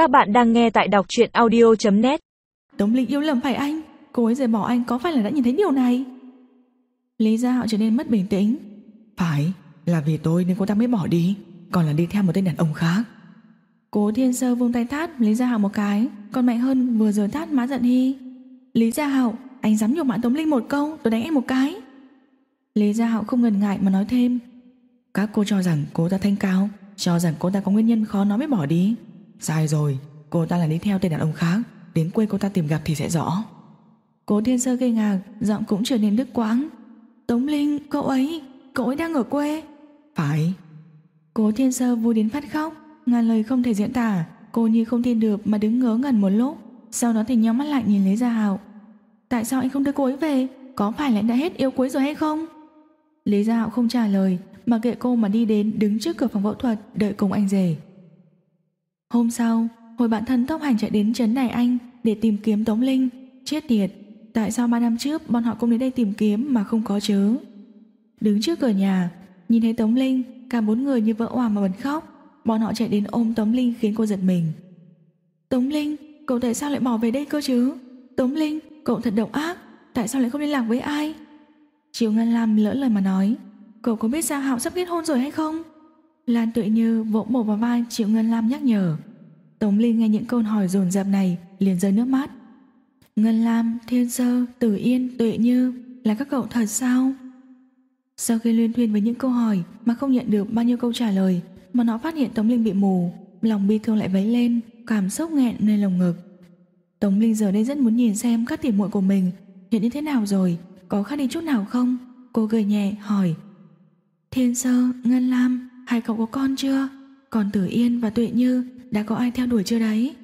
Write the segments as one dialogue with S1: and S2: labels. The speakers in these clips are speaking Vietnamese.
S1: Các bạn đang nghe tại đọc truyện audio.net
S2: Tống Linh yêu lầm phải anh. Cô ấy rời bỏ anh có phải là đã nhìn thấy điều này? Lý Gia Hạo trở nên mất bình tĩnh.
S3: Phải Là vì tôi nên cô ta mới bỏ đi Còn là đi theo một tên đàn ông khác.
S2: Cố Thiên Sơ vung tay tát Lý Gia Hạo một cái Còn Mạnh Hơn vừa rồi tát Mã Giận Hy Lý Gia Hạo Anh dám nhục mạ Tống Linh một câu Tôi đánh em một cái. Lý Gia Hạo không ngần ngại mà nói thêm.
S3: Các cô cho rằng cô ta thanh cao Cho rằng cô ta có nguyên nhân khó nói mới bỏ đi Sai rồi, Cô ta là đi theo tên đàn ông khác. Đến quê cô ta tìm gặp thì sẽ rõ.
S2: Cố Thiên Sơ gây ngạc, Giọng cũng trở nên đứt quãng. Tống Linh, cậu ấy Cậu ấy đang ở quê.
S3: Phải.
S2: Cố Thiên Sơ vui đến phát khóc. Ngàn lời không thể diễn tả. Cô như không tin được mà đứng ngớ ngẩn một lúc. Sau đó thì nhắm mắt lại nhìn Lý Gia Hạo. Tại sao anh không đưa cô ấy về? Có phải là đã hết yêu cuối rồi hay không? Lý Gia Hạo không trả lời, Mà kệ cô mà đi đến đứng trước cửa phòng phẫu thuật Đợi cùng anh rể Hôm sau, Hồi bạn thân tốc hành chạy đến trấn Đài Anh Để tìm kiếm Tống Linh. Chết tiệt, Tại sao ba năm trước bọn họ cũng đến đây tìm kiếm Mà không có chớ? Đứng trước cửa nhà, Nhìn thấy Tống Linh, Cả bốn người như vỡ hòa mà bật khóc. Bọn họ chạy đến ôm Tống Linh khiến cô giật mình. Tống Linh, Cậu tại sao lại bỏ về đây cơ chứ? Tống Linh, Cậu thật độc ác, Tại sao lại không liên lạc với ai? Triệu Ngân Lam lỡ lời mà nói, Cậu có biết Gia Hạo sắp kết hôn rồi hay không? Lan Tuệ Như vỗ bổ vào vai Triệu Ngân Lam nhắc nhở. Tống Linh nghe những câu hỏi dồn dập này liền rơi nước mắt. Ngân Lam, Thiên Sơ, Tử Yên, Tuệ Như Là các cậu thật sao? Sau khi liên thuyên với những câu hỏi Mà không nhận được bao nhiêu câu trả lời Mà nó phát hiện Tống Linh bị mù Lòng bi thương lại vấy lên Cảm xúc nghẹn nơi lồng ngực. Tống Linh giờ đây rất muốn nhìn xem các tỉ muội của mình Hiện như thế nào rồi Có khác đi chút nào không? Cô cười nhẹ hỏi. Thiên Sơ, Ngân Lam Hai cậu có con chưa? Còn Tử Yên và Tuệ Như, đã có ai theo đuổi chưa đấy?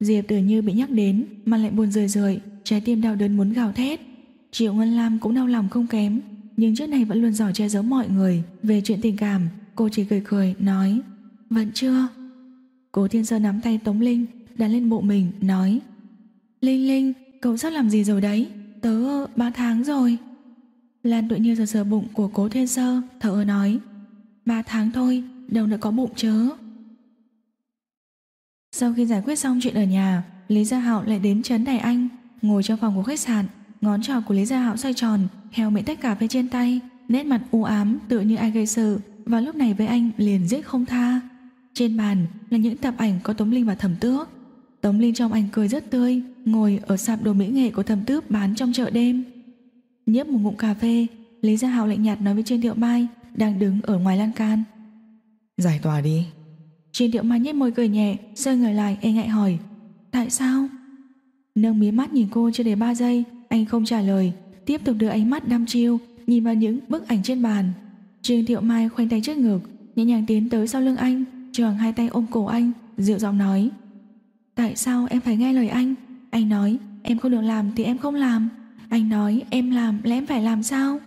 S2: Diệp Tử Như bị nhắc đến, Mà lại buồn rười rời Trái tim đau đớn muốn gào thét. Triệu Ngân Lam cũng đau lòng không kém, Nhưng trước này vẫn luôn giỏi che giấu mọi người Về chuyện tình cảm. Cô chỉ cười cười, nói, Vẫn chưa. Cố Thiên Sơ nắm tay Tống Linh, Đặt lên bộ mình, nói, Linh Linh, cậu sắp làm gì rồi đấy? Tớ ba tháng rồi. Lan Tuệ Như sờ sờ bụng của Cố Thiên Sơ, Thở nói Ba tháng thôi đâu đã có bụng chớ sau khi giải quyết xong chuyện ở nhà, Lý Gia Hạo lại đến trấn Đài Anh, ngồi trong phòng của khách sạn, ngón trỏ của Lý Gia Hạo xoay tròn, heo miệng tách cà phê trên tay, nét mặt u ám tựa như ai gây sự, và lúc này với anh liền giết không tha. Trên bàn là những tập ảnh có Tống Linh và Thẩm Tước. Tống Linh trong ảnh cười rất tươi, ngồi ở sạp đồ mỹ nghệ của Thẩm Tước bán trong chợ đêm. Nhấp một ngụm cà phê, Lý Gia Hạo lạnh nhạt nói với Trương Thiệu Mai đang đứng ở ngoài lan can.
S3: Giải tỏa đi.
S2: Trên Thiệu Mai nhếch môi cười nhẹ, xoay người lại e ngại hỏi: "Tại sao?" Nâng mí mắt nhìn cô chưa đầy 3 giây, anh không trả lời, tiếp tục đưa ánh mắt đăm chiêu nhìn vào những bức ảnh trên bàn. Trương Thiệu Mai khoanh tay trước ngực, nhẹ nhàng tiến tới sau lưng anh, choàng hai tay ôm cổ anh, dịu giọng nói: "Tại sao em phải nghe lời anh? Anh nói em không được làm thì em không làm, anh nói em làm là em phải làm sao?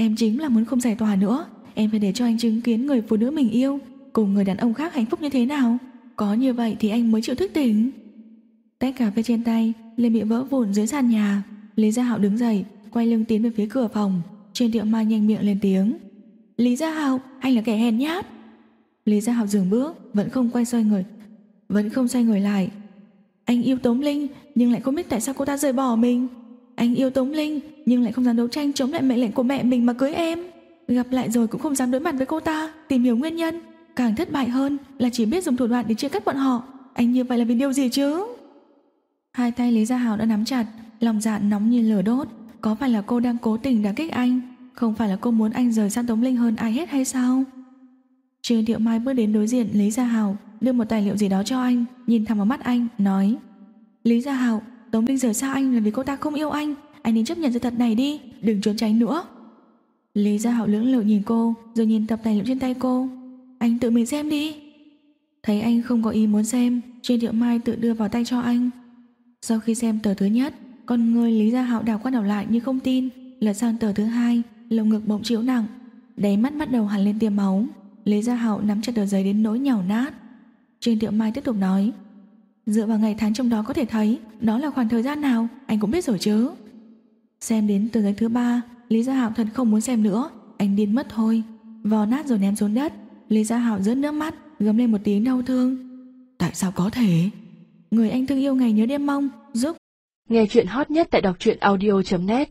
S2: Em chính là muốn không giải tỏa nữa, em phải để cho anh chứng kiến người phụ nữ mình yêu cùng người đàn ông khác hạnh phúc như thế nào. Có như vậy thì anh mới chịu thức tỉnh. Tách cà phê trên tay liền bị vỡ vụn dưới sàn nhà. Lý Gia Hạo đứng dậy, quay lưng tiến về phía cửa phòng. Trên tiệm mai nhanh miệng lên tiếng. Lý Gia Hạo, anh là kẻ hèn nhát. Lý Gia Hạo dừng bước, vẫn không quay xoay người, vẫn không xoay người lại. Anh yêu Tống Linh, nhưng lại không biết tại sao cô ta rời bỏ mình. Anh yêu Tống Linh, nhưng lại không dám đấu tranh chống lại mệnh lệnh của mẹ mình mà cưới em. Gặp lại rồi cũng không dám đối mặt với cô ta, tìm hiểu nguyên nhân. Càng thất bại hơn là chỉ biết dùng thủ đoạn để chia cắt bọn họ. Anh như vậy là vì điều gì chứ? Hai tay Lý Gia Hào đã nắm chặt Lòng dạ nóng như lửa đốt. Có phải là cô đang cố tình đả kích anh? Không phải là cô muốn anh rời sang Tống Linh hơn ai hết hay sao? Trương Thiệu Mai bước đến đối diện Lý Gia Hào Đưa một tài liệu gì đó cho anh Nhìn thẳng vào mắt anh Nói Lý Gia Hào Tống Linh rời xa anh là vì cô ta không yêu anh. Anh nên chấp nhận sự thật này đi, Đừng trốn tránh nữa. Lý Gia Hạo lưỡng lự nhìn cô, Rồi nhìn tập tài liệu trên tay cô. Anh tự mình xem đi. Thấy anh không có ý muốn xem Trên điệu mai tự đưa vào tay cho anh. Sau khi xem tờ thứ nhất, Con người Lý Gia Hạo đảo qua đảo lại như không tin, Lật sang tờ thứ hai, Lồng ngực bỗng chiếu nặng. Đáy mắt bắt đầu hẳn lên tiêm máu. Lý Gia Hạo nắm chặt tờ giấy đến nỗi nhào nát. Trên điệu mai tiếp tục nói Dựa vào ngày tháng trong đó có thể thấy, Đó là khoảng thời gian nào? Anh cũng biết rồi chứ. Xem đến tờ giấy thứ ba, Lý Gia Hạo thật không muốn xem nữa. Anh điên mất thôi. Vò nát rồi ném xuống đất. Lý Gia Hạo rớt nước mắt, Gầm lên một tiếng đau thương. Tại sao có thể? Người anh thương yêu ngày nhớ đêm mong, Giúp.
S1: Nghe chuyện hot nhất tại đọc truyện audio.net